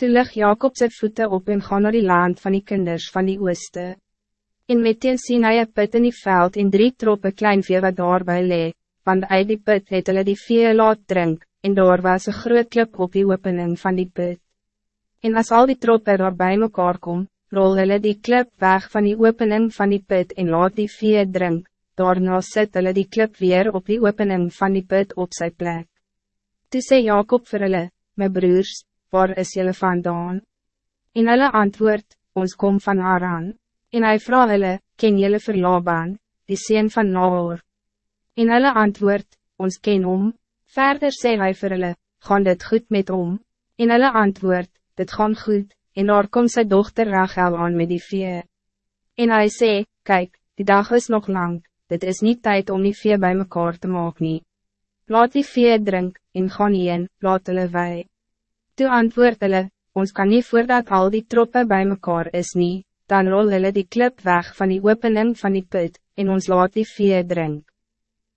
Toe lig Jacob sy voete op en gaan naar die land van die kinders van die ooste. En meteen sien hy een put in die veld en drie troppe klein vee wat daarby lee, want uit die put het hulle die vee laat drink, en daar was een groot klip op die opening van die put. En als al die troppe daar bij mekaar kom, rol hulle die klip weg van die opening van die put en laat die vee drink, daarna sit hulle die klip weer op die opening van die put op zijn plek. Toe sê Jacob vir hulle, my broers, waar is julle vandaan? En hulle antwoord, ons kom van Aran. En hy vraag hulle, ken julle vir Laban, die sien van Nahor? En hulle antwoord, ons ken om. Verder sê hy vir hulle, gaan dit goed met om? En hulle antwoord, dit gaan goed, en daar kom sy dochter Rachel aan met die vee. En hij sê, kijk, die dag is nog lang, dit is niet tijd om die vee bij mekaar te maken. nie. Laat die vee drink, en gaan heen, laat hulle wij. Toe antwoord hulle, ons kan niet voordat al die troppen bij mekaar is nie, dan rol hulle die klip weg van die opening van die put, en ons laat die vee drink.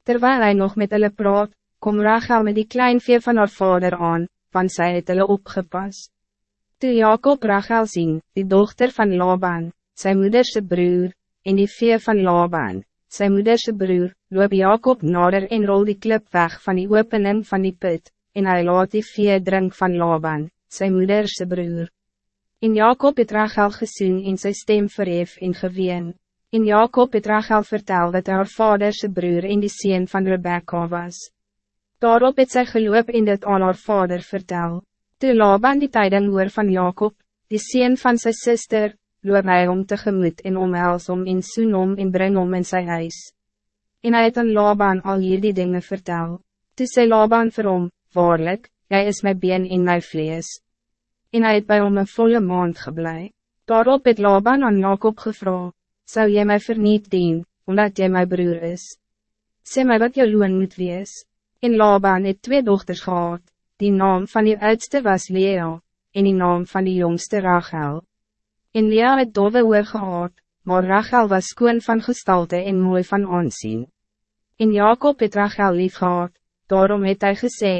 Terwijl hij nog met hulle praat, kom Rachel met die klein vee van haar vader aan, want zij het hulle opgepas. Toe Jacob Rachel zien, die dochter van Laban, zijn moederse broer, en die vee van Laban, zijn moederse broer, loop Jacob nader en rol die klip weg van die opening van die put, en hij laat die vee drink van Laban, zijn moederse broer. In Jacob het Rachel gezien in zijn stem verhef en geween. In Jacob het Rachel vertel dat haar vaderse broer en die sien van Rebecca was. Daarop het sy geloop en dit aan haar vader vertel. Toe Laban die tyding hoor van Jacob, die sien van zijn sister, loop hy om tegemoet en omhels om en soen om en bring om in sy huis. En hy het aan Laban al hier die dinge vertel. Toe sê Laban vir hom, waarlik, jy is my been en my vlees. En hy het by hom een volle maand geblei. Daarop het Laban aan Jacob gevra, zou jy my verniet dien, omdat jy my broer is. Sê my wat jou loon moet wees. En Laban het twee dochters gehad, die naam van die oudste was Lea, en die naam van die jongste Rachel. En Lea het dove oor gehad, maar Rachel was skoon van gestalte en mooi van aansien. En Jacob het Rachel lief gehad, daarom het hy gesê,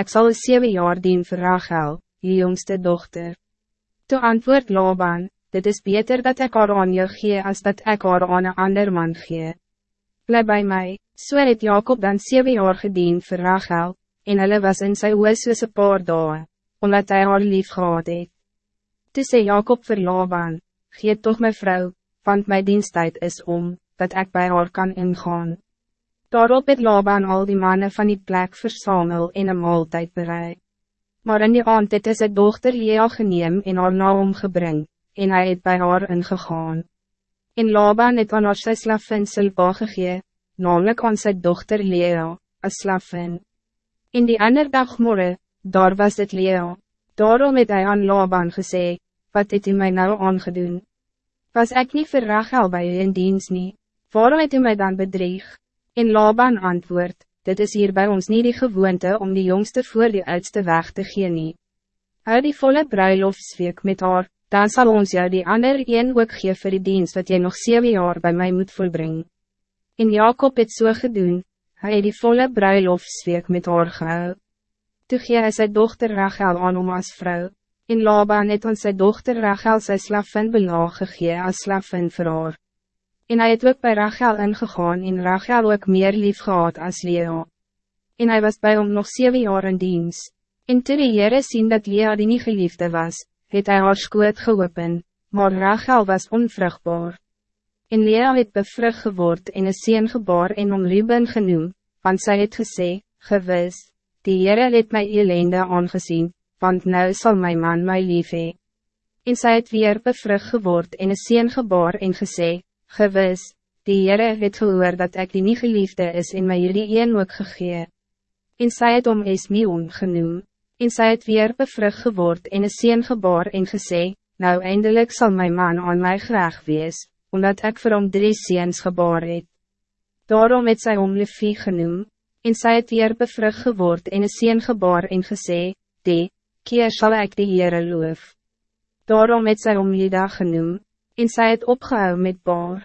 ik zal een zeven jaar dien voor Rachel, die jongste dochter. Toe antwoord Laban, dit is beter dat ik haar aan jou gee als dat ik haar aan een ander man gee. Blijf bij mij, so het Jacob dan zeven jaar gedien vir Rachel, en hulle was in sy oor soos een paar dae, omdat hij haar lief gehad het. Toe sê Jacob vir Laban, gee toch mijn vrouw, want mijn diensttijd is om, dat ik bij haar kan ingaan. Daarop het Laban al die mannen van die plek versamel en een maaltijd bereid. Maar in die aand het is het dochter Lea geneem en haar na omgebring, en hij het bij haar ingegaan. En Laban het aan haar sy slavin Silpa gegee, namelijk aan sy dochter Lea, as slavin. In die ander dag morgen, daar was het Lea, daarom het hy aan Laban gesê, wat het u mij nou aangedoen? Was ik niet vir Rachel by u in diens nie, waarom het u mij dan bedreig? En Laban antwoord, dit is hier bij ons niet die gewoonte om die jongste voor die oudste weg te gee nie. Hou die volle bruiloftsweek met haar, dan zal ons jou die ander een ook gee vir die dienst wat jy nog 7 jaar bij mij moet volbrengen. En Jacob het so gedoen, hy het die volle bruiloftsweek met haar gehou. Toe gee hy sy dochter Rachel aan om as vrou, en Laban het aan sy dochter Rachel sy slavin belaag gegee as slavin vir haar. En hy het ook bij Rachel ingegaan en Rachel ook meer lief gehad as Lea. En hij was bij hom nog 7 jaar in dienst. En toe die Heere sien dat Lea die nie geliefde was, het hy haar skoot geopen, maar Rachel was onvruchtbaar. En Lea het bevrug geword en een sien gebaar en om Ruben genoem, want zij het gesê, gewis, die Heere het my elende aangezien, want nou zal mijn man my lief hee. En sy het weer bevrug geword en een sien gebaar en gesê, gewis, die Heere het gehoor dat ik die nie geliefde is en my jullie een ook gegee. En sy het om Esmion genoem en sy het weer bevrug geword en een sien gebaar en gesê, nou eindelijk zal mijn man aan mij graag wees, omdat ik vir hom drie seens gebaar het. Daarom het sy om Levi genoem, en sy het weer bevrug geword en een sien gebaar en gesê, die, keer zal ik die Heere loof. Daarom het sy om Lida genoem, en sy het opgehou met baar.